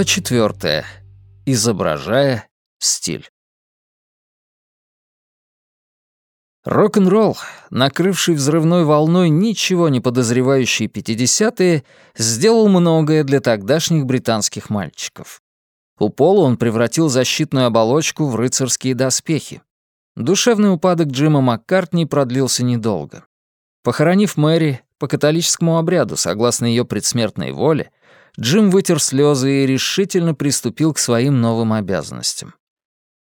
Глава четвертая. Изображая стиль. Рок-н-ролл, накрывший взрывной волной ничего не подозревающие пятидесятые, сделал многое для тогдашних британских мальчиков. У Пола он превратил защитную оболочку в рыцарские доспехи. Душевный упадок Джима Маккартни продлился недолго. Похоронив Мэри по католическому обряду, согласно ее предсмертной воле, Джим вытер слезы и решительно приступил к своим новым обязанностям.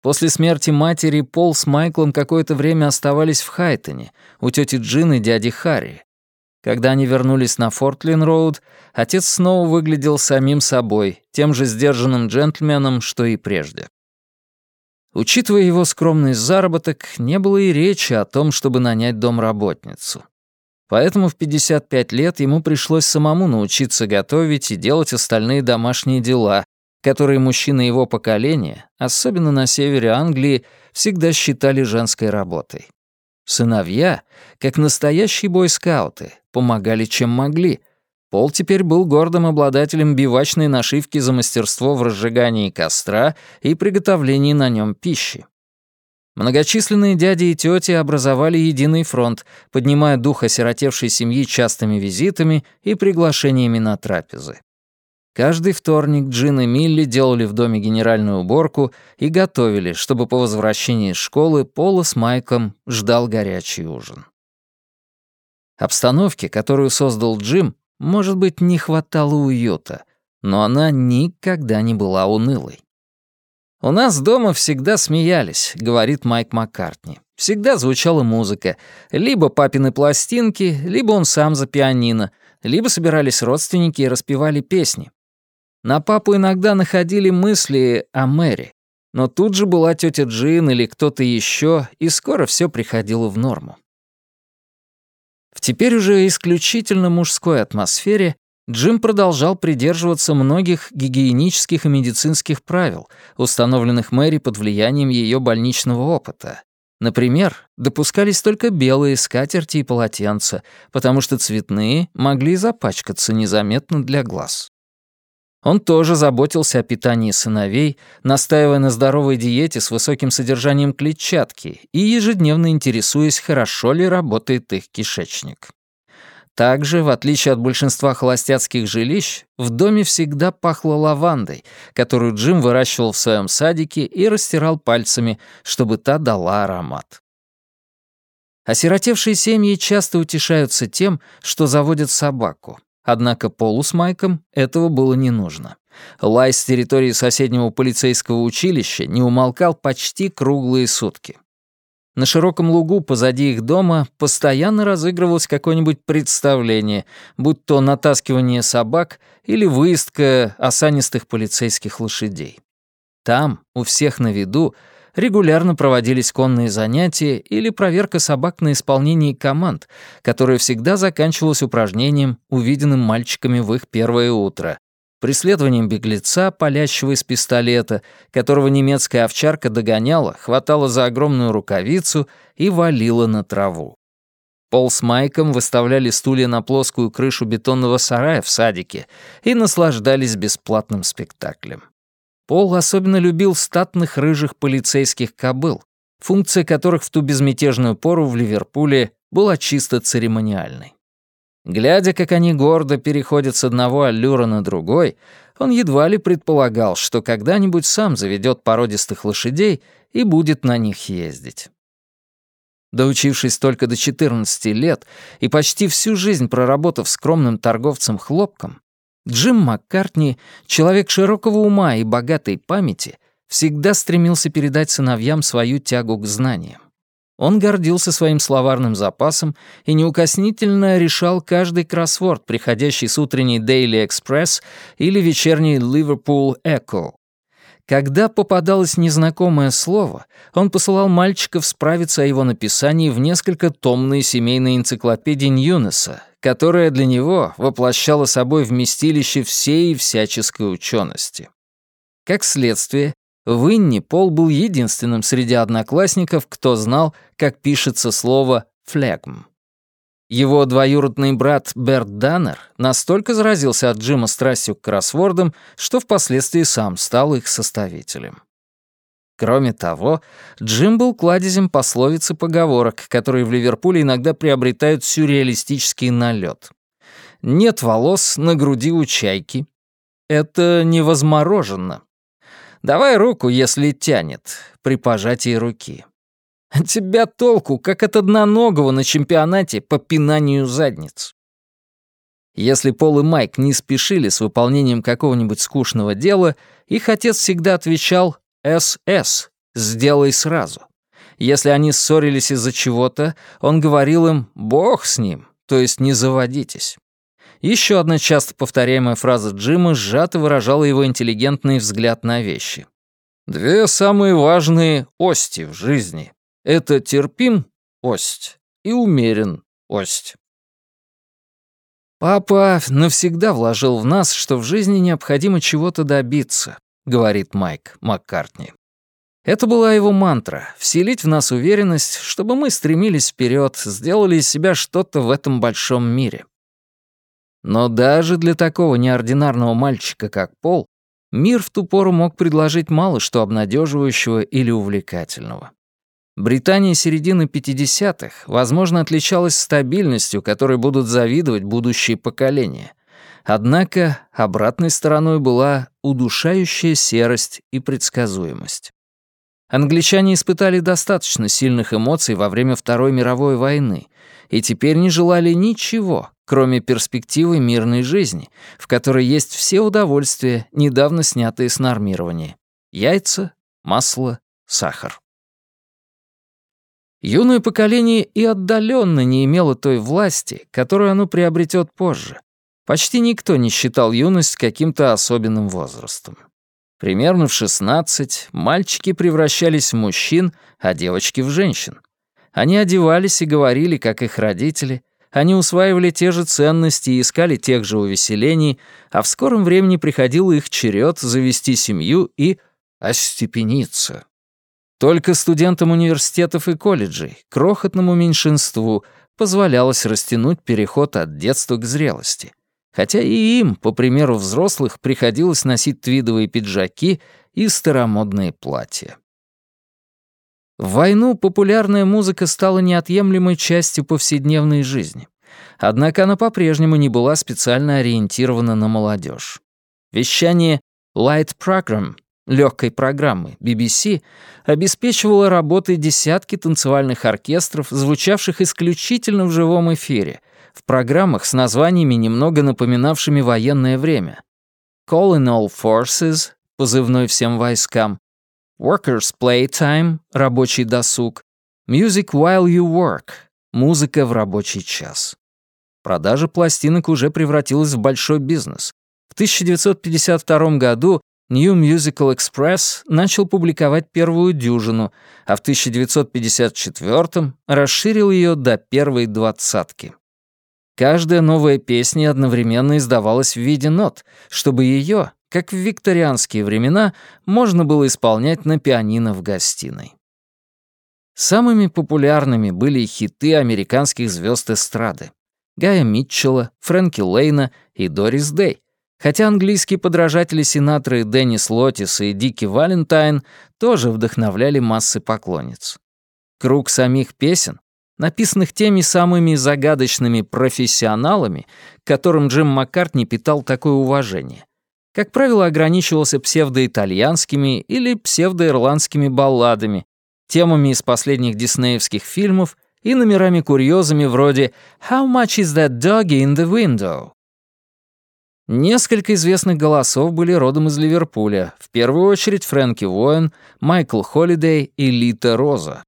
После смерти матери Пол с Майклом какое-то время оставались в Хайтоне, у тети Джин и дяди Харри. Когда они вернулись на Фортлин-Роуд, отец снова выглядел самим собой, тем же сдержанным джентльменом, что и прежде. Учитывая его скромный заработок, не было и речи о том, чтобы нанять домработницу. Поэтому в 55 лет ему пришлось самому научиться готовить и делать остальные домашние дела, которые мужчины его поколения, особенно на севере Англии, всегда считали женской работой. Сыновья, как настоящие бойскауты, помогали чем могли. Пол теперь был гордым обладателем бивачной нашивки за мастерство в разжигании костра и приготовлении на нем пищи. Многочисленные дяди и тети образовали единый фронт, поднимая дух осиротевшей семьи частыми визитами и приглашениями на трапезы. Каждый вторник Джин и Милли делали в доме генеральную уборку и готовили, чтобы по возвращении из школы Пола с Майком ждал горячий ужин. Обстановке, которую создал Джим, может быть, не хватало уюта, но она никогда не была унылой. «У нас дома всегда смеялись», — говорит Майк Маккартни. «Всегда звучала музыка. Либо папины пластинки, либо он сам за пианино, либо собирались родственники и распевали песни. На папу иногда находили мысли о Мэри, но тут же была тетя Джин или кто-то еще, и скоро все приходило в норму. В теперь уже исключительно мужской атмосфере Джим продолжал придерживаться многих гигиенических и медицинских правил, установленных Мэри под влиянием ее больничного опыта. Например, допускались только белые скатерти и полотенца, потому что цветные могли запачкаться незаметно для глаз. Он тоже заботился о питании сыновей, настаивая на здоровой диете с высоким содержанием клетчатки и ежедневно интересуясь, хорошо ли работает их кишечник. Также, в отличие от большинства холостяцких жилищ, в доме всегда пахло лавандой, которую Джим выращивал в своем садике и растирал пальцами, чтобы та дала аромат. Осиротевшие семьи часто утешаются тем, что заводят собаку. Однако Полу с Майком этого было не нужно. Лай с территории соседнего полицейского училища не умолкал почти круглые сутки. На широком лугу позади их дома постоянно разыгрывалось какое-нибудь представление, будь то натаскивание собак или выездка осанистых полицейских лошадей. Там, у всех на виду, регулярно проводились конные занятия или проверка собак на исполнение команд, которая всегда заканчивалась упражнением, увиденным мальчиками в их первое утро, преследованием беглеца, палящего из пистолета, которого немецкая овчарка догоняла, хватала за огромную рукавицу и валила на траву. Пол с Майком выставляли стулья на плоскую крышу бетонного сарая в садике и наслаждались бесплатным спектаклем. Пол особенно любил статных рыжих полицейских кобыл, функция которых в ту безмятежную пору в Ливерпуле была чисто церемониальной. Глядя, как они гордо переходят с одного аллюра на другой, он едва ли предполагал, что когда-нибудь сам заведет породистых лошадей и будет на них ездить. Доучившись только до 14 лет и почти всю жизнь проработав скромным торговцем хлопком, Джим Маккартни, человек широкого ума и богатой памяти, всегда стремился передать сыновьям свою тягу к знаниям. Он гордился своим словарным запасом и неукоснительно решал каждый кроссворд, приходящий с утренней Daily Express или вечерней Liverpool Echo. Когда попадалось незнакомое слово, он посылал мальчиков справиться о его написании в несколько томной семейной энциклопедии Ньюнеса, которая для него воплощала собой вместилище всей всяческой учености. Как следствие, в Инне Пол был единственным среди одноклассников, кто знал, как пишется слово «флегм». Его двоюродный брат Берт Даннер настолько заразился от Джима страстью к кроссвордам, что впоследствии сам стал их составителем. Кроме того, Джим был кладезем пословиц и поговорок, которые в Ливерпуле иногда приобретают сюрреалистический налет. «Нет волос на груди у чайки». Это невозмороженно. «Давай руку, если тянет», при пожатии руки. Тебя толку, как от одноногого на чемпионате по пинанию задниц. Если Пол и Майк не спешили с выполнением какого-нибудь скучного дела, их отец всегда отвечал «СС, сделай сразу». Если они ссорились из-за чего-то, он говорил им «Бог с ним», то есть «не заводитесь». Еще одна часто повторяемая фраза Джима сжато выражала его интеллигентный взгляд на вещи. «Две самые важные ости в жизни это терпим — ость и умерен — ость. «Папа навсегда вложил в нас, что в жизни необходимо чего-то добиться», — говорит Майк Маккартни. Это была его мантра — вселить в нас уверенность, чтобы мы стремились вперед, сделали из себя что-то в этом большом мире. Но даже для такого неординарного мальчика, как Пол, мир в ту пору мог предложить мало что обнадеживающего или увлекательного. Британия середины 50-х, возможно, отличалась стабильностью, которой будут завидовать будущие поколения. Однако обратной стороной была удушающая серость и предсказуемость. Англичане испытали достаточно сильных эмоций во время Второй мировой войны и теперь не желали ничего, кроме перспективы мирной жизни, в которой есть все удовольствия, недавно снятые с нормирования. Яйца, масло, сахар. Юное поколение и отдаленно не имело той власти, которую оно приобретет позже. Почти никто не считал юность каким-то особенным возрастом. Примерно в 16 мальчики превращались в мужчин, а девочки — в женщин. Они одевались и говорили, как их родители, они усваивали те же ценности и искали тех же увеселений, а в скором времени приходил их черед завести семью и остепениться. Только студентам университетов и колледжей, крохотному меньшинству, позволялось растянуть переход от детства к зрелости. Хотя и им, по примеру взрослых, приходилось носить твидовые пиджаки и старомодные платья. В войну популярная музыка стала неотъемлемой частью повседневной жизни. Однако она по-прежнему не была специально ориентирована на молодежь. Вещание «Light Program» легкой программы BBC обеспечивала работой десятки танцевальных оркестров, звучавших исключительно в живом эфире, в программах с названиями, немного напоминавшими военное время. Calling All Forces, позывной всем войскам, Workers Playtime, рабочий досуг, Music While You Work, музыка в рабочий час. Продажа пластинок уже превратилась в большой бизнес. В 1952 году New Musical Express начал публиковать первую дюжину, а в 1954 расширил ее до первой двадцатки. Каждая новая песня одновременно издавалась в виде нот, чтобы ее, как в викторианские времена, можно было исполнять на пианино в гостиной. Самыми популярными были хиты американских звезд эстрады — Гая Митчелла, Фрэнки Лейна и Дорис Дэй, Хотя английские подражатели Синатры Деннис Лотис и Дики Валентайн тоже вдохновляли массы поклонниц. Круг самих песен, написанных теми самыми загадочными профессионалами, к которым Джим Маккартни питал такое уважение, как правило, ограничивался псевдоитальянскими или псевдоирландскими балладами, темами из последних диснеевских фильмов и номерами-курьезами вроде «How much is that doggy in the window?» Несколько известных голосов были родом из Ливерпуля, в первую очередь Фрэнки Уоэн, Майкл Холлидей и Лита Роза.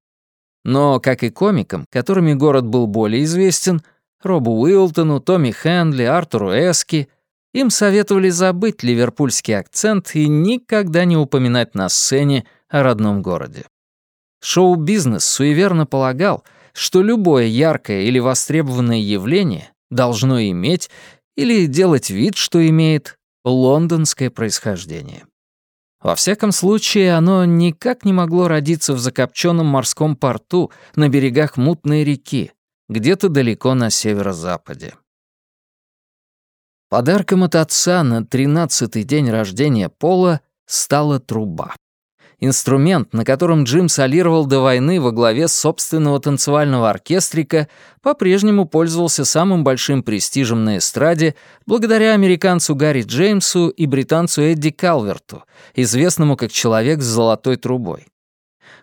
Но, как и комикам, которыми город был более известен, Робу Уилтону, Томми Хенли, Артуру Эски, им советовали забыть ливерпульский акцент и никогда не упоминать на сцене о родном городе. Шоу-бизнес суеверно полагал, что любое яркое или востребованное явление должно иметь или делать вид, что имеет лондонское происхождение. Во всяком случае, оно никак не могло родиться в закопченном морском порту на берегах мутной реки, где-то далеко на северо-западе. Подарком от отца на тринадцатый день рождения Пола стала труба. Инструмент, на котором Джим солировал до войны во главе собственного танцевального оркестрика, по-прежнему пользовался самым большим престижем на эстраде благодаря американцу Гарри Джеймсу и британцу Эдди Калверту, известному как «Человек с золотой трубой».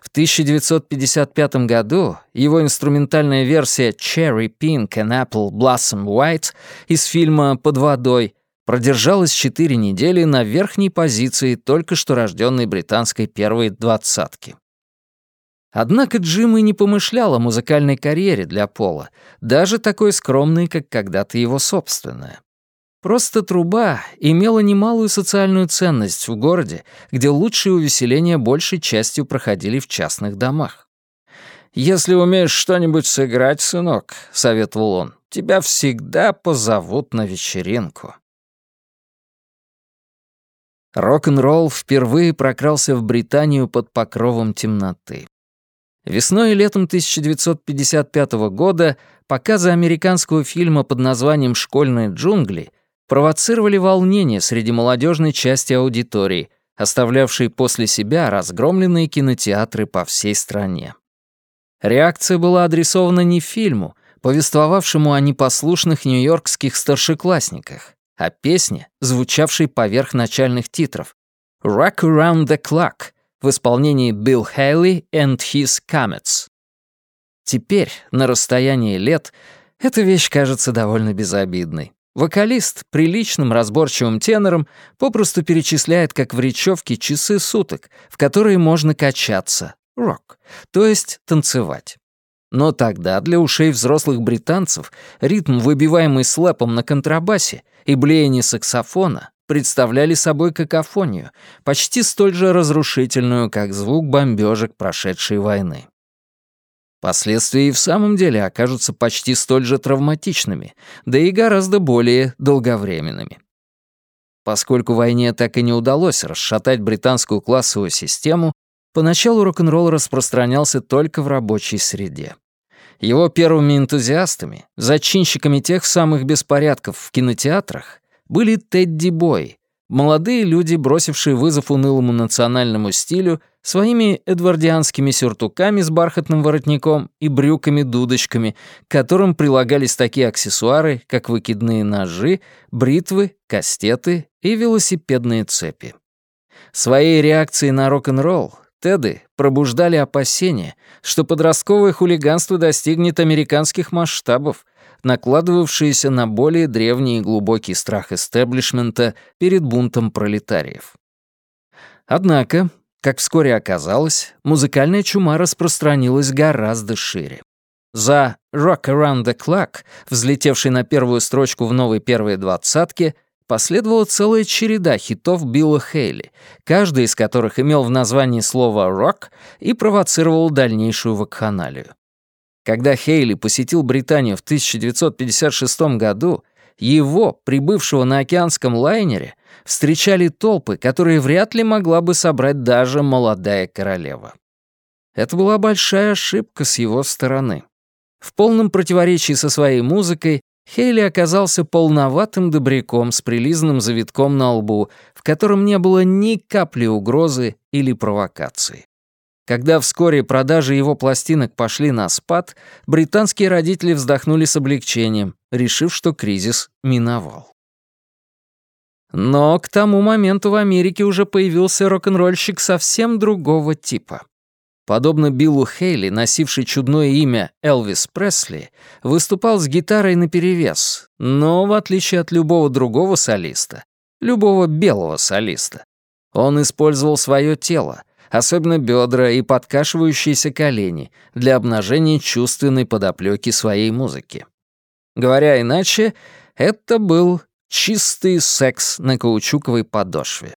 В 1955 году его инструментальная версия «Cherry Pink and Apple Blossom White» из фильма «Под водой» продержалась четыре недели на верхней позиции только что рожденной британской первой двадцатки. Однако Джим и не помышлял о музыкальной карьере для Пола, даже такой скромной, как когда-то его собственная. Просто труба имела немалую социальную ценность в городе, где лучшие увеселения большей частью проходили в частных домах. «Если умеешь что-нибудь сыграть, сынок», — советовал он, — «тебя всегда позовут на вечеринку». Рок-н-ролл впервые прокрался в Британию под покровом темноты. Весной и летом 1955 года показы американского фильма под названием «Школьные джунгли» провоцировали волнение среди молодежной части аудитории, оставлявшей после себя разгромленные кинотеатры по всей стране. Реакция была адресована не фильму, повествовавшему о непослушных нью-йоркских старшеклассниках, а песне, звучавшей поверх начальных титров «Rock Around the Clock» в исполнении Билл Хейли and His Comets. Теперь, на расстоянии лет, эта вещь кажется довольно безобидной. Вокалист приличным разборчивым тенором попросту перечисляет, как в речевке, часы суток, в которые можно качаться, рок, то есть танцевать. Но тогда для ушей взрослых британцев ритм, выбиваемый слэпом на контрабасе, и блеяние саксофона представляли собой какофонию, почти столь же разрушительную, как звук бомбежек прошедшей войны. Последствия и в самом деле окажутся почти столь же травматичными, да и гораздо более долговременными. Поскольку войне так и не удалось расшатать британскую классовую систему, поначалу рок-н-ролл распространялся только в рабочей среде. Его первыми энтузиастами, зачинщиками тех самых беспорядков в кинотеатрах, были Тедди Бой, молодые люди, бросившие вызов унылому национальному стилю своими эдвардианскими сюртуками с бархатным воротником и брюками-дудочками, к которым прилагались такие аксессуары, как выкидные ножи, бритвы, кастеты и велосипедные цепи. Своей реакцией на рок-н-ролл Теды пробуждали опасения, что подростковое хулиганство достигнет американских масштабов, накладывавшиеся на более древний и глубокий страх эстеблишмента перед бунтом пролетариев. Однако, как вскоре оказалось, музыкальная чума распространилась гораздо шире. За «Rock Around the Clock», взлетевший на первую строчку в новой первой двадцатке, последовала целая череда хитов Билла Хейли, каждый из которых имел в названии слово «рок» и провоцировал дальнейшую вакханалию. Когда Хейли посетил Британию в 1956 году, его, прибывшего на океанском лайнере, встречали толпы, которые вряд ли могла бы собрать даже молодая королева. Это была большая ошибка с его стороны. В полном противоречии со своей музыкой Хейли оказался полноватым добряком с прилизанным завитком на лбу, в котором не было ни капли угрозы или провокации. Когда вскоре продажи его пластинок пошли на спад, британские родители вздохнули с облегчением, решив, что кризис миновал. Но к тому моменту в Америке уже появился рок-н-ролльщик совсем другого типа. Подобно Биллу Хейли, носивший чудное имя Элвис Пресли, выступал с гитарой наперевес, но, в отличие от любого другого солиста, любого белого солиста, он использовал свое тело, особенно бедра и подкашивающиеся колени, для обнажения чувственной подоплеки своей музыки. Говоря иначе, это был чистый секс на каучуковой подошве.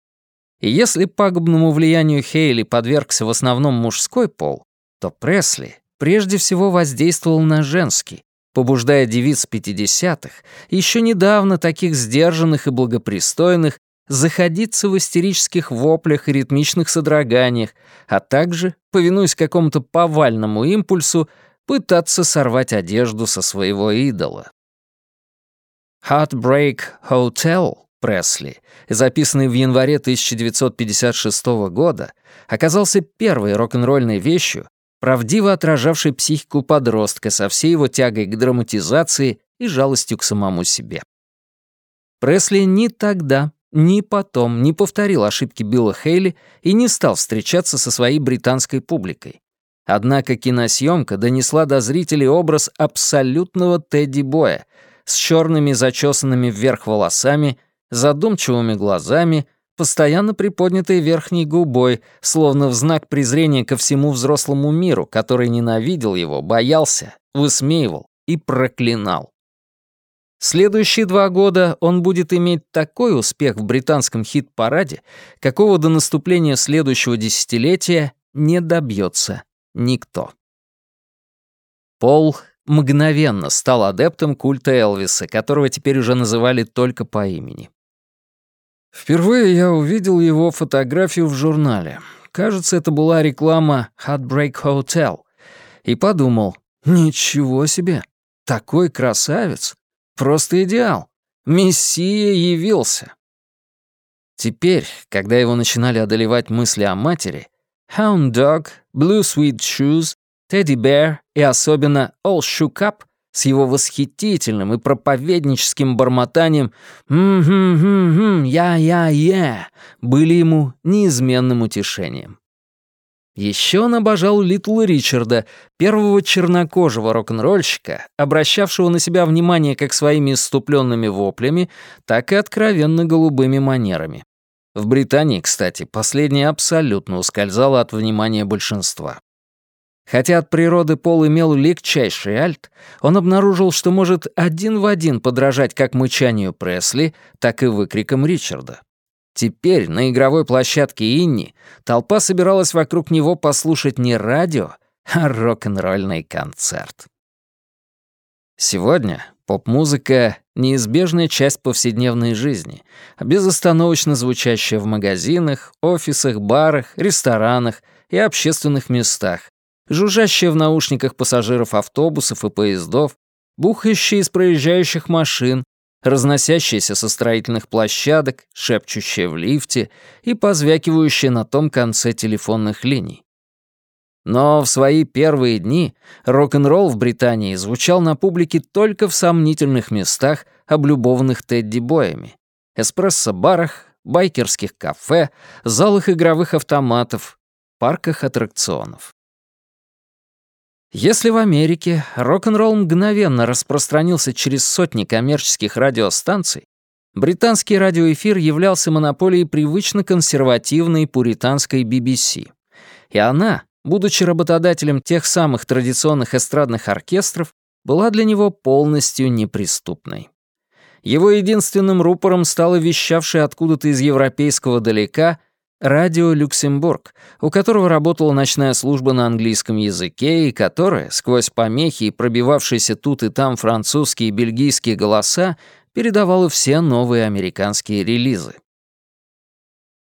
И если пагубному влиянию Хейли подвергся в основном мужской пол, то Пресли прежде всего воздействовал на женский, побуждая девиц 50-х, еще недавно таких сдержанных и благопристойных, заходиться в истерических воплях и ритмичных содроганиях, а также, повинуясь какому-то повальному импульсу, пытаться сорвать одежду со своего идола. Heartbreak Hotel Пресли, записанный в январе 1956 года, оказался первой рок-н-ролльной вещью, правдиво отражавшей психику подростка со всей его тягой к драматизации и жалостью к самому себе. Пресли ни тогда, ни потом не повторил ошибки Билла Хейли и не стал встречаться со своей британской публикой. Однако киносъемка донесла до зрителей образ абсолютного Тедди Боя с черными зачесанными вверх волосами, задумчивыми глазами, постоянно приподнятой верхней губой, словно в знак презрения ко всему взрослому миру, который ненавидел его, боялся, высмеивал и проклинал. Следующие два года он будет иметь такой успех в британском хит-параде, какого до наступления следующего десятилетия не добьется никто. Пол мгновенно стал адептом культа Элвиса, которого теперь уже называли только по имени. Впервые я увидел его фотографию в журнале. Кажется, это была реклама Heartbreak Hotel. И подумал, ничего себе, такой красавец. Просто идеал. Мессия явился. Теперь, когда его начинали одолевать мысли о матери, Hound Dog, Blue Sweet Shoes, Teddy Bear и особенно All Shook Up с его восхитительным и проповедническим бормотанием «М-м-м-м, я-я-я» были ему неизменным утешением. Еще он обожал Литл Ричарда, первого чернокожего рок-н-ролльщика, обращавшего на себя внимание как своими исступленными воплями, так и откровенно голубыми манерами. В Британии, кстати, последнее абсолютно ускользало от внимания большинства. Хотя от природы Пол имел легчайший альт, он обнаружил, что может один в один подражать как мычанию Пресли, так и выкрикам Ричарда. Теперь на игровой площадке Инни толпа собиралась вокруг него послушать не радио, а рок-н-ролльный концерт. Сегодня поп-музыка — неизбежная часть повседневной жизни, безостановочно звучащая в магазинах, офисах, барах, ресторанах и общественных местах, жужжащая в наушниках пассажиров автобусов и поездов, бухающая из проезжающих машин, разносящаяся со строительных площадок, шепчущая в лифте и позвякивающая на том конце телефонных линий. Но в свои первые дни рок-н-ролл в Британии звучал на публике только в сомнительных местах, облюбованных Тедди-боями, эспрессо-барах, байкерских кафе, залах игровых автоматов, парках аттракционов. Если в Америке рок-н-ролл мгновенно распространился через сотни коммерческих радиостанций, британский радиоэфир являлся монополией привычно консервативной пуританской BBC. И она, будучи работодателем тех самых традиционных эстрадных оркестров, была для него полностью неприступной. Его единственным рупором стала вещавшая откуда-то из европейского далека Радио Люксембург, у которого работала ночная служба на английском языке и которая, сквозь помехи и пробивавшиеся тут и там французские и бельгийские голоса, передавала все новые американские релизы.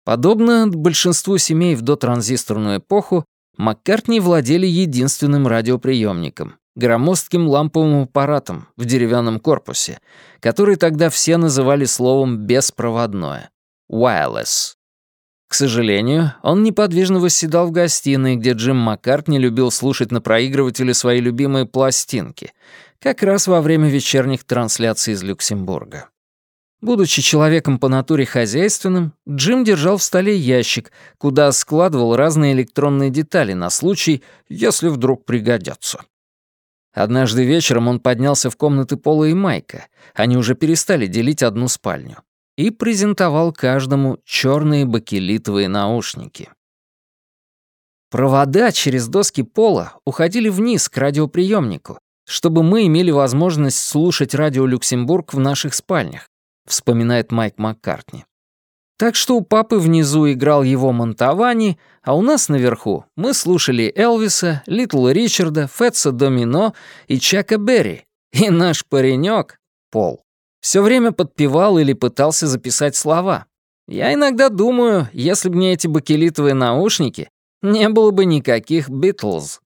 Подобно большинству семей в дотранзисторную эпоху, Маккартни владели единственным радиоприемником — громоздким ламповым аппаратом в деревянном корпусе, который тогда все называли словом «беспроводное» — «wireless». К сожалению, он неподвижно восседал в гостиной, где Джим Маккартни любил слушать на проигрывателе свои любимые пластинки, как раз во время вечерних трансляций из Люксембурга. Будучи человеком по натуре хозяйственным, Джим держал в столе ящик, куда складывал разные электронные детали на случай, если вдруг пригодятся. Однажды вечером он поднялся в комнаты Пола и Майка, они уже перестали делить одну спальню и презентовал каждому черные бакелитовые наушники. Провода через доски пола уходили вниз к радиоприемнику, чтобы мы имели возможность слушать радио Люксембург в наших спальнях, вспоминает Майк Маккартни. Так что у папы внизу играл его Монтавани, а у нас наверху мы слушали Элвиса, Литл Ричарда, Фетса Домино и Чака Берри. И наш паренек, Пол, все время подпевал или пытался записать слова. Я иногда думаю, если бы не эти бакелитовые наушники, не было бы никаких Битлз.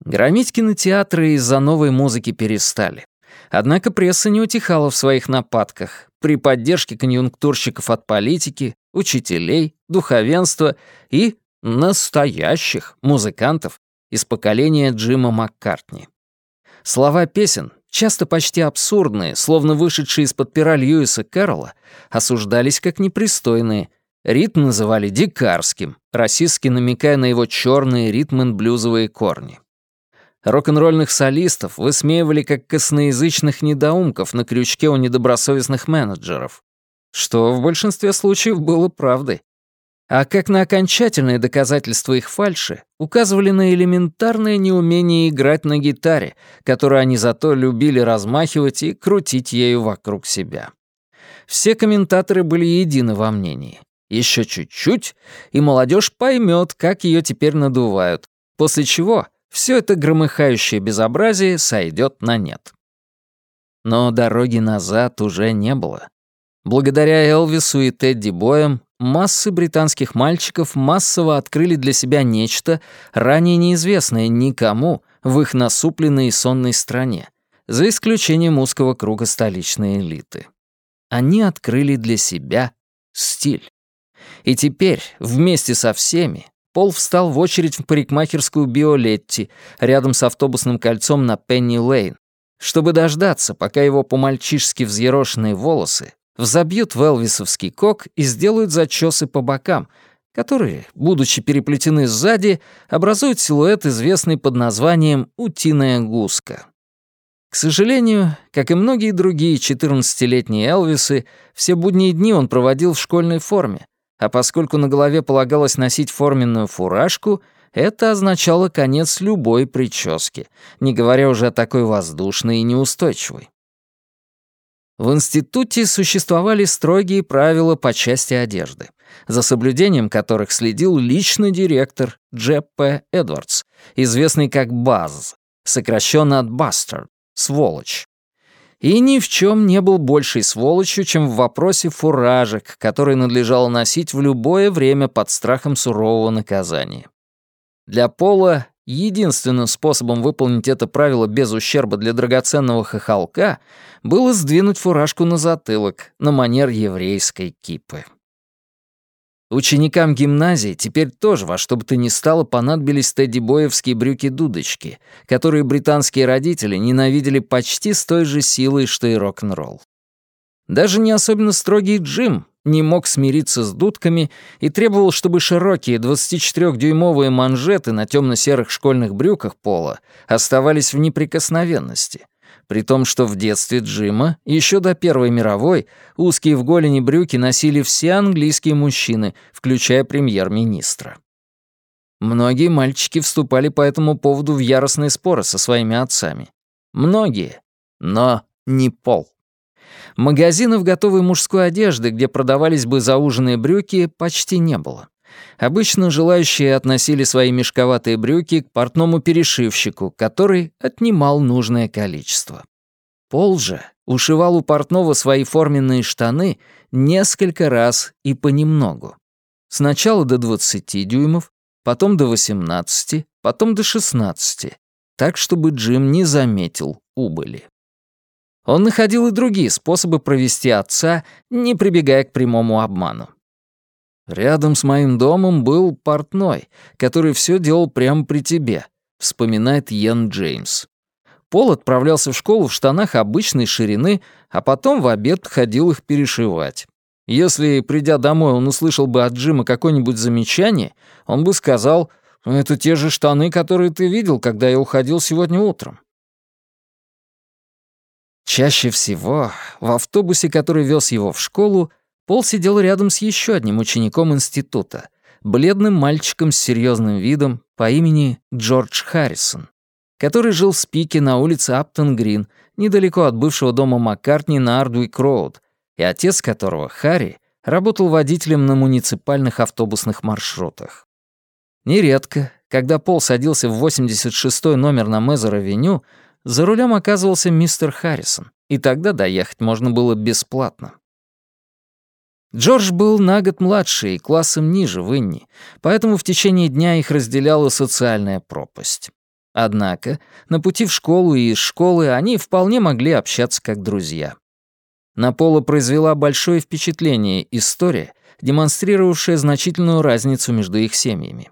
Громить кинотеатры из-за новой музыки перестали. Однако пресса не утихала в своих нападках при поддержке конъюнктурщиков от политики, учителей, духовенства и настоящих музыкантов из поколения Джима Маккартни. Слова песен, часто почти абсурдные, словно вышедшие из-под пера Льюиса Кэрролла, осуждались как непристойные. Ритм называли дикарским, расистски намекая на его черные ритм-блюзовые корни. Рок-н-ролльных солистов высмеивали как косноязычных недоумков на крючке у недобросовестных менеджеров, что в большинстве случаев было правдой. А как на окончательное доказательство их фальши, указывали на элементарное неумение играть на гитаре, которую они зато любили размахивать и крутить ею вокруг себя. Все комментаторы были едины во мнении. Еще чуть-чуть, и молодежь поймет, как ее теперь надувают, после чего все это громыхающее безобразие сойдет на нет. Но дороги назад уже не было. Благодаря Элвису и Тедди Боям массы британских мальчиков массово открыли для себя нечто, ранее неизвестное никому в их насупленной и сонной стране, за исключением узкого круга столичной элиты. Они открыли для себя стиль. И теперь, вместе со всеми, Пол встал в очередь в парикмахерскую Биолетти рядом с автобусным кольцом на Пенни-Лейн, чтобы дождаться, пока его по-мальчишески взъерошенные волосы взобьют в элвисовский кок и сделают зачесы по бокам, которые, будучи переплетены сзади, образуют силуэт, известный под названием «утиная гуска». К сожалению, как и многие другие 14-летние Элвисы, все будние дни он проводил в школьной форме, а поскольку на голове полагалось носить форменную фуражку, это означало конец любой прически, не говоря уже о такой воздушной и неустойчивой. В институте существовали строгие правила по части одежды, за соблюдением которых следил лично директор Джеб П. Эдвардс, известный как Баз, сокращенно от Бастер, сволочь и ни в чем не был большей сволочью, чем в вопросе фуражек, которые надлежало носить в любое время под страхом сурового наказания. Для Пола единственным способом выполнить это правило без ущерба для драгоценного хохолка было сдвинуть фуражку на затылок на манер еврейской кипы. Ученикам гимназии теперь тоже во что бы то ни стало понадобились тедди-боевские брюки-дудочки, которые британские родители ненавидели почти с той же силой, что и рок-н-ролл. Даже не особенно строгий Джим не мог смириться с дудками и требовал, чтобы широкие 24-дюймовые манжеты на темно-серых школьных брюках пола оставались в неприкосновенности — при том, что в детстве Джима, еще до Первой мировой, узкие в голени брюки носили все английские мужчины, включая премьер-министра. Многие мальчики вступали по этому поводу в яростные споры со своими отцами. Многие, но не пол. Магазинов готовой мужской одежды, где продавались бы зауженные брюки, почти не было. Обычно желающие относили свои мешковатые брюки к портному перешивщику, который отнимал нужное количество. Пол же ушивал у портного свои форменные штаны несколько раз и понемногу. Сначала до 20 дюймов, потом до 18, потом до 16, так, чтобы Джим не заметил убыли. Он находил и другие способы провести отца, не прибегая к прямому обману. Рядом с моим домом был портной, который все делал прямо при тебе, вспоминает Йен Джеймс. Пол отправлялся в школу в штанах обычной ширины, а потом в обед ходил их перешивать. Если, придя домой, он услышал бы от Джима какое-нибудь замечание, он бы сказал, «Это те же штаны, которые ты видел, когда я уходил сегодня утром». Чаще всего в автобусе, который вез его в школу, Пол сидел рядом с еще одним учеником института, бледным мальчиком с серьезным видом по имени Джордж Харрисон, который жил в Спике на улице Аптон-Грин, недалеко от бывшего дома Маккартни на Ардуик-Роуд, и отец которого, Харри, работал водителем на муниципальных автобусных маршрутах. Нередко, когда Пол садился в 86-й номер на Мезер-авеню, за рулем оказывался мистер Харрисон, и тогда доехать можно было бесплатно. Джордж был на год младше и классом ниже Винни, поэтому в течение дня их разделяла социальная пропасть. Однако на пути в школу и из школы они вполне могли общаться как друзья. На Пола произвела большое впечатление история, демонстрировавшая значительную разницу между их семьями.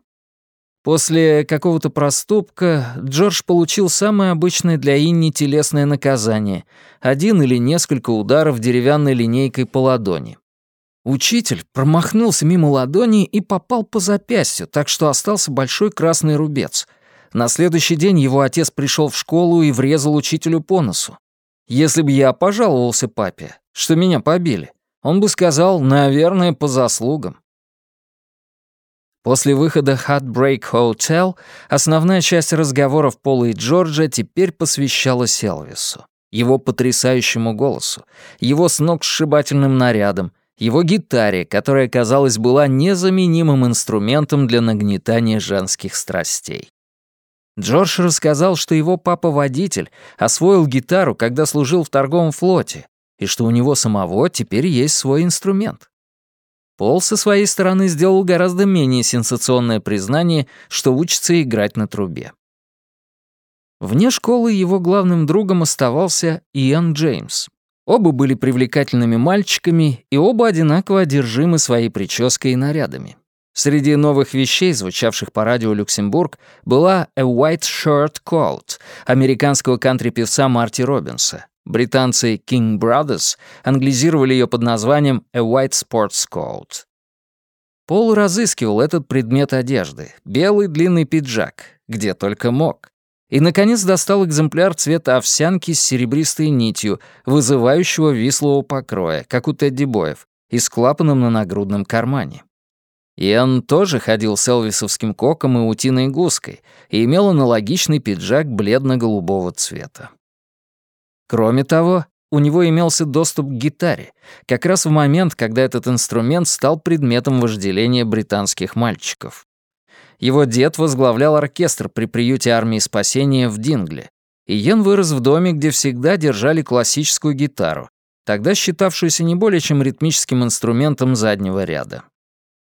После какого-то проступка Джордж получил самое обычное для Инни телесное наказание — один или несколько ударов деревянной линейкой по ладони. Учитель промахнулся мимо ладони и попал по запястью, так что остался большой красный рубец. На следующий день его отец пришел в школу и врезал учителю по носу. Если бы я пожаловался папе, что меня побили, он бы сказал, наверное, по заслугам. После выхода Heartbreak Hotel основная часть разговоров Пола и Джорджа теперь посвящалась Элвису, его потрясающему голосу, его сногсшибательным нарядам, его гитаре, которая, казалось, была незаменимым инструментом для нагнетания женских страстей. Джордж рассказал, что его папа-водитель освоил гитару, когда служил в торговом флоте, и что у него самого теперь есть свой инструмент. Пол со своей стороны сделал гораздо менее сенсационное признание, что учится играть на трубе. Вне школы его главным другом оставался Иэн Джеймс. Оба были привлекательными мальчиками, и оба одинаково одержимы своей прической и нарядами. Среди новых вещей, звучавших по радио Люксембург, была «A White Shirt Coat» американского кантри-певца Марти Робинса. Британцы King Brothers англизировали ее под названием «A White Sports Coat». Пол разыскивал этот предмет одежды — белый длинный пиджак, где только мог. И, наконец, достал экземпляр цвета овсянки с серебристой нитью, вызывающего вислого покроя, как у Тедди Боев, и с клапаном на нагрудном кармане. Иэн тоже ходил с элвисовским коком и утиной гуской и имел аналогичный пиджак бледно-голубого цвета. Кроме того, у него имелся доступ к гитаре, как раз в момент, когда этот инструмент стал предметом вожделения британских мальчиков. Его дед возглавлял оркестр при приюте армии спасения в Дингле, и Йен вырос в доме, где всегда держали классическую гитару, тогда считавшуюся не более чем ритмическим инструментом заднего ряда.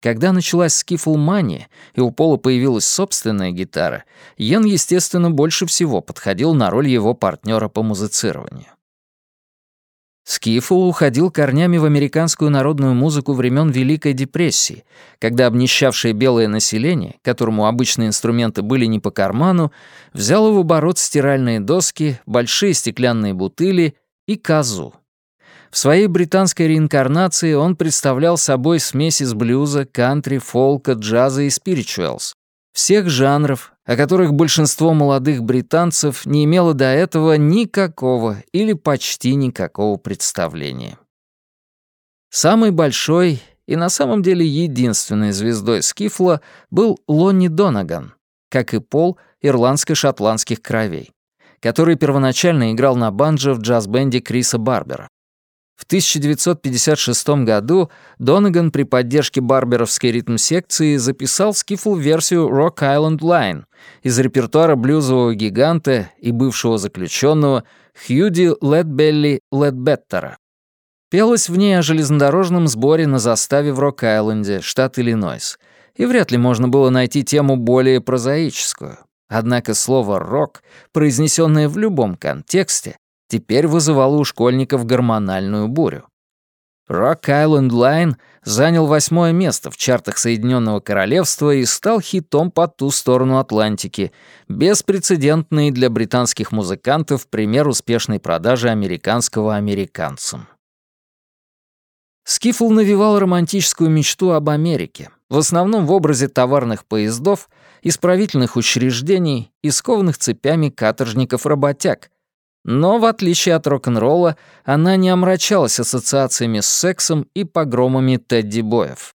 Когда началась скифлмания, и у Пола появилась собственная гитара, Йен, естественно, больше всего подходил на роль его партнера по музицированию. Скифл уходил корнями в американскую народную музыку времен Великой депрессии, когда обнищавшее белое население, которому обычные инструменты были не по карману, взяло в оборот стиральные доски, большие стеклянные бутыли и козу. В своей британской реинкарнации он представлял собой смесь из блюза, кантри, фолка, джаза и спиричуэлс. Всех жанров, о которых большинство молодых британцев не имело до этого никакого или почти никакого представления. Самой большой и на самом деле единственной звездой Скифла был Лонни Донаган, как и Пол ирландско-шотландских кровей, который первоначально играл на банджо в джаз-бенде Криса Барбера. В 1956 году Донаган при поддержке барберовской ритм-секции записал скифл-версию «Rock Island Line» из репертуара блюзового гиганта и бывшего заключенного Хьюди Ледбелли Ледбеттера. Пелось в ней о железнодорожном сборе на заставе в Рок-Айленде, штат Иллинойс, и вряд ли можно было найти тему более прозаическую. Однако слово «рок», произнесенное в любом контексте, теперь вызывало у школьников гормональную бурю. Rock Island Line занял восьмое место в чартах Соединенного Королевства и стал хитом по ту сторону Атлантики, беспрецедентный для британских музыкантов пример успешной продажи американского американцам. Скифл навевал романтическую мечту об Америке, в основном в образе товарных поездов, исправительных учреждений и скованных цепями каторжников-работяг, но, в отличие от рок-н-ролла, она не омрачалась ассоциациями с сексом и погромами Тедди-боев.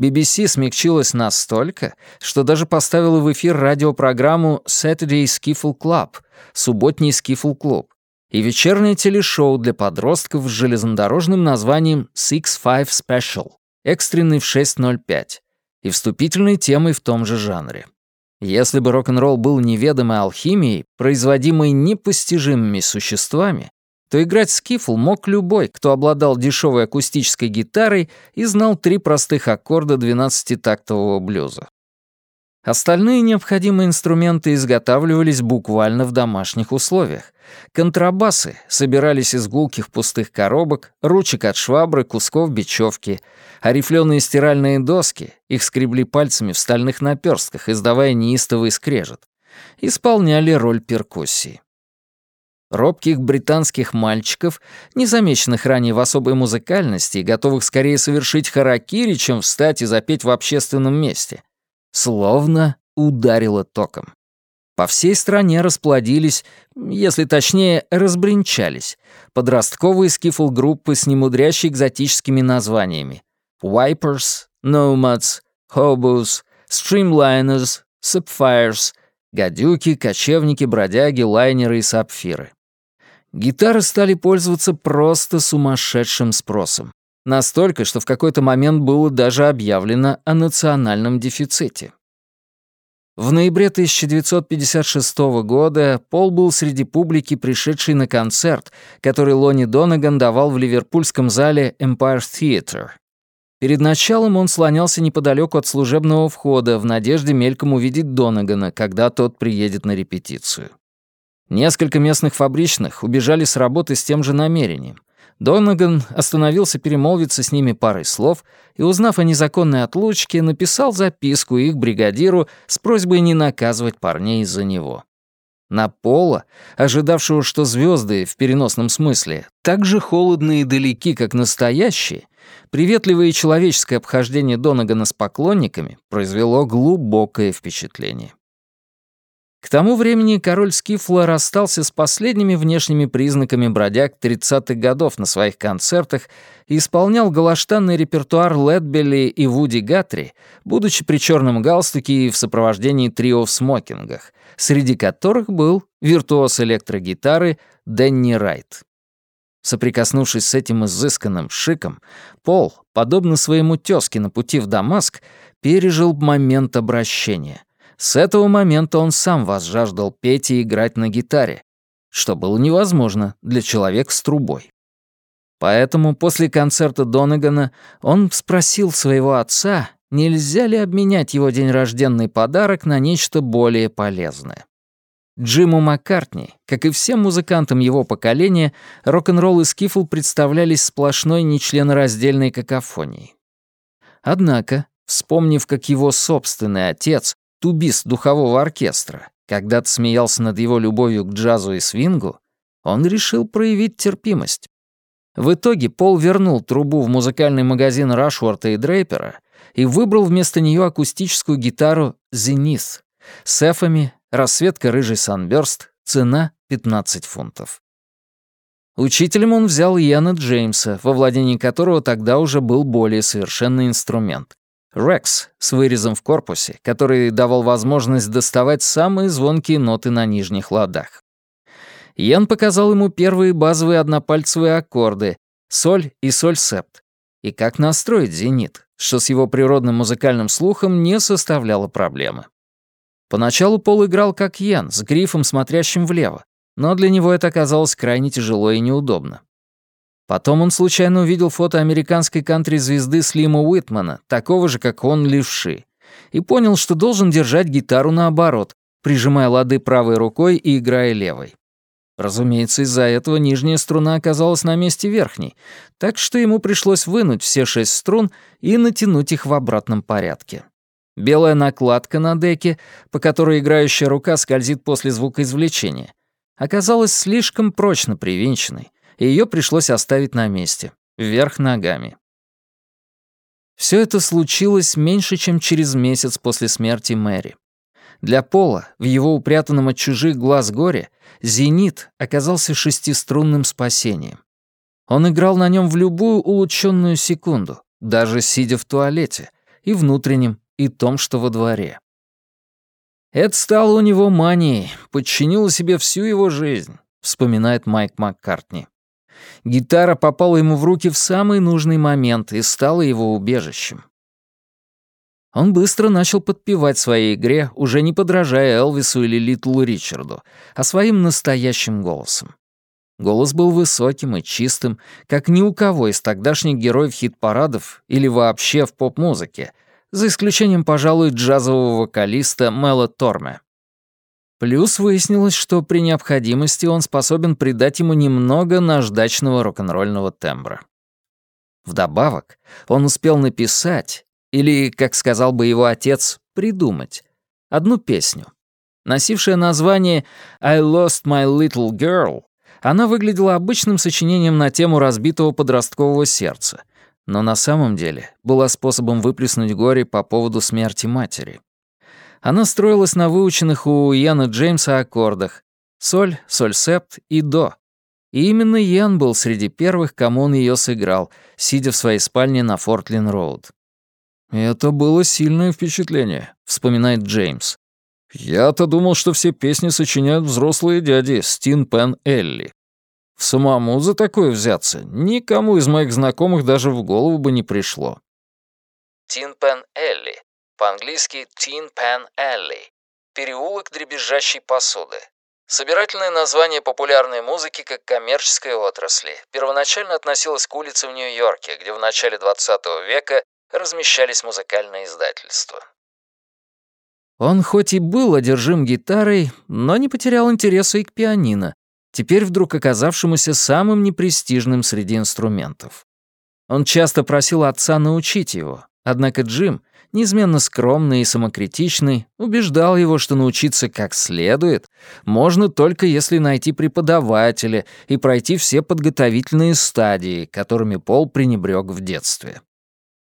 BBC смягчилась настолько, что даже поставила в эфир радиопрограмму Saturday Skiffle Club — «Субботний скифл-клуб» и вечернее телешоу для подростков с железнодорожным названием Six Five Special — экстренный в 6.05 и вступительной темой в том же жанре. Если бы рок-н-ролл был неведомой алхимией, производимой непостижимыми существами, то играть скифл мог любой, кто обладал дешевой акустической гитарой и знал три простых аккорда 12-тактового блюза. Остальные необходимые инструменты изготавливались буквально в домашних условиях. Контрабасы собирались из гулких пустых коробок, ручек от швабры, кусков бечевки, а рифленые стиральные доски, их скребли пальцами в стальных наперстках, издавая неистовый скрежет, исполняли роль перкуссии. Робких британских мальчиков, не замеченных ранее в особой музыкальности и готовых скорее совершить харакири, чем встать и запеть в общественном месте — Словно ударило током. По всей стране расплодились, если точнее, разбринчались, подростковые скифл-группы с немудрящими экзотическими названиями Wipers, Nomads, Hobos, Streamliners, Sapphires, гадюки, кочевники, бродяги, лайнеры и сапфиры. Гитары стали пользоваться просто сумасшедшим спросом. Настолько, что в какой-то момент было даже объявлено о национальном дефиците. В ноябре 1956 года Пол был среди публики, пришедшей на концерт, который Лони Донаган давал в ливерпульском зале Empire Theatre. Перед началом он слонялся неподалеку от служебного входа в надежде мельком увидеть Донагана, когда тот приедет на репетицию. Несколько местных фабричных убежали с работы с тем же намерением — Донаган остановился перемолвиться с ними парой слов и, узнав о незаконной отлучке, написал записку их бригадиру с просьбой не наказывать парней из-за него. На Пола, ожидавшего, что звезды в переносном смысле так же холодны и далеки, как настоящие, приветливое человеческое обхождение Донагана с поклонниками произвело глубокое впечатление. К тому времени король Скифла расстался с последними внешними признаками бродяг 30-х годов на своих концертах и исполнял галаштанный репертуар Ледбелли и Вуди Гатри, будучи при черном галстуке и в сопровождении трио в смокингах, среди которых был виртуоз электрогитары Дэнни Райт. Соприкоснувшись с этим изысканным шиком, Пол, подобно своему тезке на пути в Дамаск, пережил момент обращения — с этого момента он сам возжаждал петь и играть на гитаре, что было невозможно для человека с трубой. Поэтому после концерта Донагана он спросил своего отца, нельзя ли обменять его день рожденный подарок на нечто более полезное. Джиму Маккартни, как и всем музыкантам его поколения, рок-н-ролл и скифл представлялись сплошной нечленораздельной какофонией. Однако, вспомнив, как его собственный отец, тубист духового оркестра, когда-то смеялся над его любовью к джазу и свингу, он решил проявить терпимость. В итоге Пол вернул трубу в музыкальный магазин Рашворта и Дрейпера и выбрал вместо нее акустическую гитару «Зенис» с эфами, расцветка рыжий санбёрст, цена 15 фунтов. Учителем он взял Яна Джеймса, во владении которого тогда уже был более совершенный инструмент Рекс с вырезом в корпусе, который давал возможность доставать самые звонкие ноты на нижних ладах. Ян показал ему первые базовые однопальцевые аккорды — соль и соль-септ, и как настроить зенит, что с его природным музыкальным слухом не составляло проблемы. Поначалу Пол играл как Ян, с грифом, смотрящим влево, но для него это оказалось крайне тяжело и неудобно. Потом он случайно увидел фото американской кантри-звезды Слима Уитмана, такого же, как он, левши, и понял, что должен держать гитару наоборот, прижимая лады правой рукой и играя левой. Разумеется, из-за этого нижняя струна оказалась на месте верхней, так что ему пришлось вынуть все шесть струн и натянуть их в обратном порядке. Белая накладка на деке, по которой играющая рука скользит после звукоизвлечения, оказалась слишком прочно привинченной, и ее пришлось оставить на месте, вверх ногами. Все это случилось меньше, чем через месяц после смерти Мэри. Для Пола, в его упрятанном от чужих глаз горе, «Зенит» оказался шестиструнным спасением. Он играл на нем в любую улучшенную секунду, даже сидя в туалете, и внутреннем, и том, что во дворе. Это стало у него манией, подчинило себе всю его жизнь, вспоминает Майк Маккартни. Гитара попала ему в руки в самый нужный момент и стала его убежищем. Он быстро начал подпевать своей игре, уже не подражая Элвису или Литлу Ричарду, а своим настоящим голосом. Голос был высоким и чистым, как ни у кого из тогдашних героев хит-парадов или вообще в поп-музыке, за исключением, пожалуй, джазового вокалиста Мэла Торме. Плюс выяснилось, что при необходимости он способен придать ему немного наждачного рок-н-ролльного тембра. Вдобавок, он успел написать, или, как сказал бы его отец, придумать, одну песню. Носившая название «I lost my little girl», она выглядела обычным сочинением на тему разбитого подросткового сердца, но на самом деле была способом выплеснуть горе по поводу смерти матери. Она строилась на выученных у Яна Джеймса аккордах соль, соль-септ и до. И именно Ян был среди первых, кому он ее сыграл, сидя в своей спальне на Фортлин-Роуд. «Это было сильное впечатление», — вспоминает Джеймс. «Я-то думал, что все песни сочиняют взрослые дяди Стин Пен Элли. Самому за такое взяться никому из моих знакомых даже в голову бы не пришло». Тин Пен Элли по-английски Tin Pan Alley, переулок дребезжащей посуды. Собирательное название популярной музыки как коммерческой отрасли первоначально относилось к улице в Нью-Йорке, где в начале 20 века размещались музыкальные издательства. Он хоть и был одержим гитарой, но не потерял интереса и к пианино, теперь вдруг оказавшемуся самым непрестижным среди инструментов. Он часто просил отца научить его, однако Джим, неизменно скромный и самокритичный, убеждал его, что научиться как следует можно только если найти преподавателя и пройти все подготовительные стадии, которыми Пол пренебрег в детстве.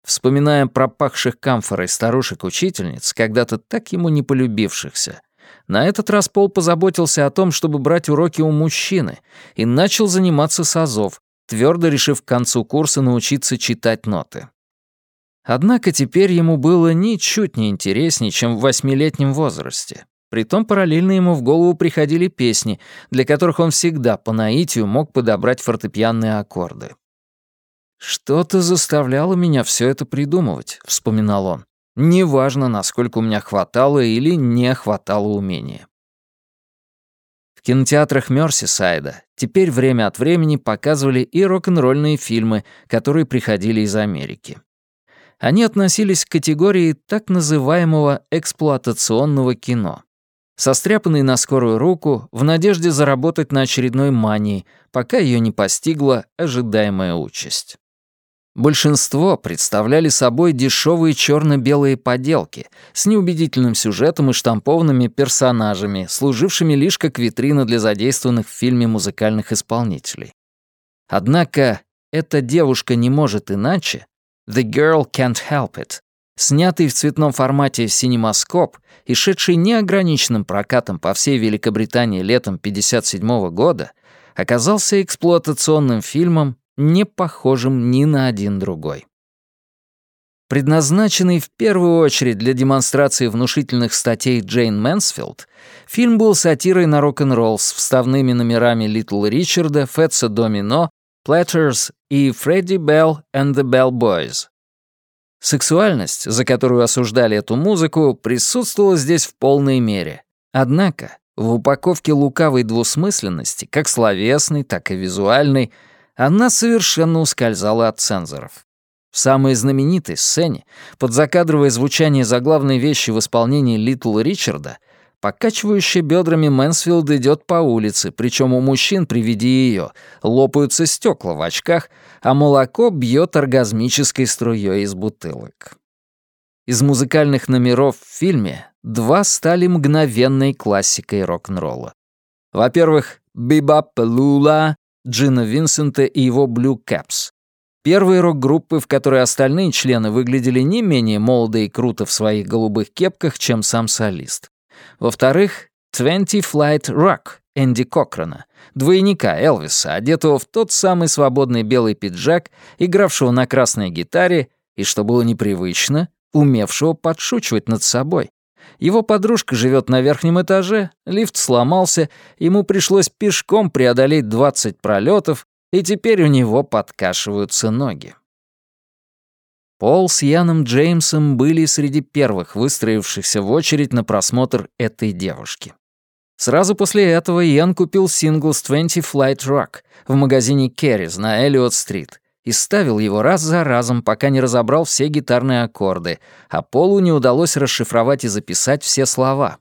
Вспоминая пропахших камфорой старушек-учительниц, когда-то так ему не полюбившихся, на этот раз Пол позаботился о том, чтобы брать уроки у мужчины, и начал заниматься с азов, твердо решив к концу курса научиться читать ноты. Однако теперь ему было ничуть не интереснее, чем в восьмилетнем возрасте. Притом параллельно ему в голову приходили песни, для которых он всегда по наитию мог подобрать фортепианные аккорды. «Что-то заставляло меня все это придумывать», — вспоминал он. «Неважно, насколько у меня хватало или не хватало умения». В кинотеатрах Мёрсисайда теперь время от времени показывали и рок-н-ролльные фильмы, которые приходили из Америки. Они относились к категории так называемого эксплуатационного кино. Состряпанный на скорую руку, в надежде заработать на очередной мании, пока ее не постигла ожидаемая участь. Большинство представляли собой дешевые черно-белые поделки с неубедительным сюжетом и штампованными персонажами, служившими лишь как витрина для задействованных в фильме музыкальных исполнителей. Однако «Эта девушка не может иначе» «The Girl Can't Help It», снятый в цветном формате «Синемаскоп» и шедший неограниченным прокатом по всей Великобритании летом 1957 года, оказался эксплуатационным фильмом, не похожим ни на один другой. Предназначенный в первую очередь для демонстрации внушительных статей Джейн Мэнсфилд, фильм был сатирой на рок-н-ролл с вставными номерами Литл Ричарда, Фетса Домино Platters и Фредди Белл and the Bell Boys. Сексуальность, за которую осуждали эту музыку, присутствовала здесь в полной мере. Однако в упаковке лукавой двусмысленности, как словесной, так и визуальной, она совершенно ускользала от цензоров. В самой знаменитой сцене, под закадровое звучание заглавной вещи в исполнении Литл Ричарда, Покачивающая бедрами Мэнсфилд идет по улице, причем у мужчин при виде ее лопаются стекла в очках, а молоко бьет оргазмической струей из бутылок. Из музыкальных номеров в фильме два стали мгновенной классикой рок-н-ролла. Во-первых, «Be-Bop-A-Lula» Джина Винсента и его «Blue Caps». первой рок-группы, в которой остальные члены выглядели не менее молодо и круто в своих голубых кепках, чем сам солист. Во-вторых, Twenty Flight Rock Эдди Кокрана, двойника Элвиса, одетого в тот самый свободный белый пиджак, игравшего на красной гитаре и, что было непривычно, умевшего подшучивать над собой. Его подружка живет на верхнем этаже, лифт сломался, ему пришлось пешком преодолеть 20 пролетов, и теперь у него подкашиваются ноги. Пол с Яном Джеймсом были среди первых выстроившихся в очередь на просмотр этой девушки. Сразу после этого Ян купил сингл с 20 Flight Rock в магазине Керрис на Эллиот-стрит и ставил его раз за разом, пока не разобрал все гитарные аккорды, а Полу не удалось расшифровать и записать все слова.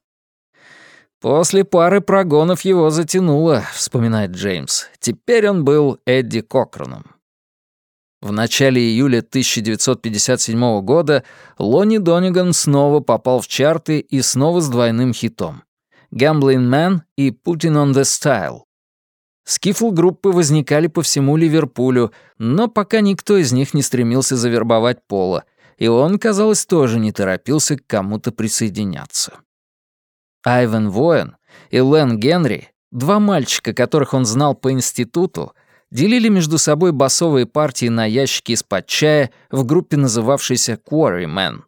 «После пары прогонов его затянуло», — вспоминает Джеймс. «Теперь он был Эдди Кокроном». В начале июля 1957 года Лонни Дониган снова попал в чарты и снова с двойным хитом. «Gambling Man» и «Putting on the Style». Скифл-группы возникали по всему Ливерпулю, но пока никто из них не стремился завербовать Пола, и он, казалось, тоже не торопился к кому-то присоединяться. Айвен Воен и Лен Генри, два мальчика, которых он знал по институту, делили между собой басовые партии на ящики из-под чая в группе, называвшейся Quarrymen.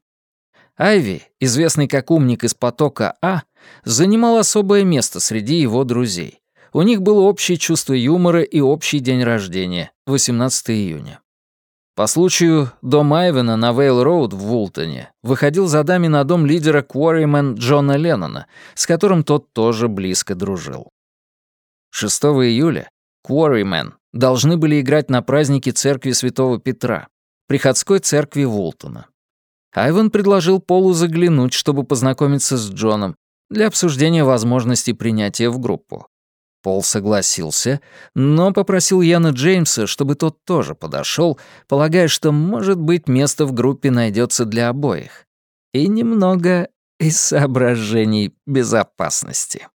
Айви, известный как умник из потока А, занимал особое место среди его друзей. У них было общее чувство юмора и общий день рождения, 18 июня. По случаю, дом Айвена на Вейл-Роуд в Вултоне выходил за дами на дом лидера Quarrymen Джона Леннона, с которым тот тоже близко дружил. 6 июля Quarrymen должны были играть на празднике церкви Святого Петра, приходской церкви Вултона. Айвен предложил Полу заглянуть, чтобы познакомиться с Джоном, для обсуждения возможности принятия в группу. Пол согласился, но попросил Яна Джеймса, чтобы тот тоже подошел, полагая, что, может быть, место в группе найдется для обоих. И немного из соображений безопасности.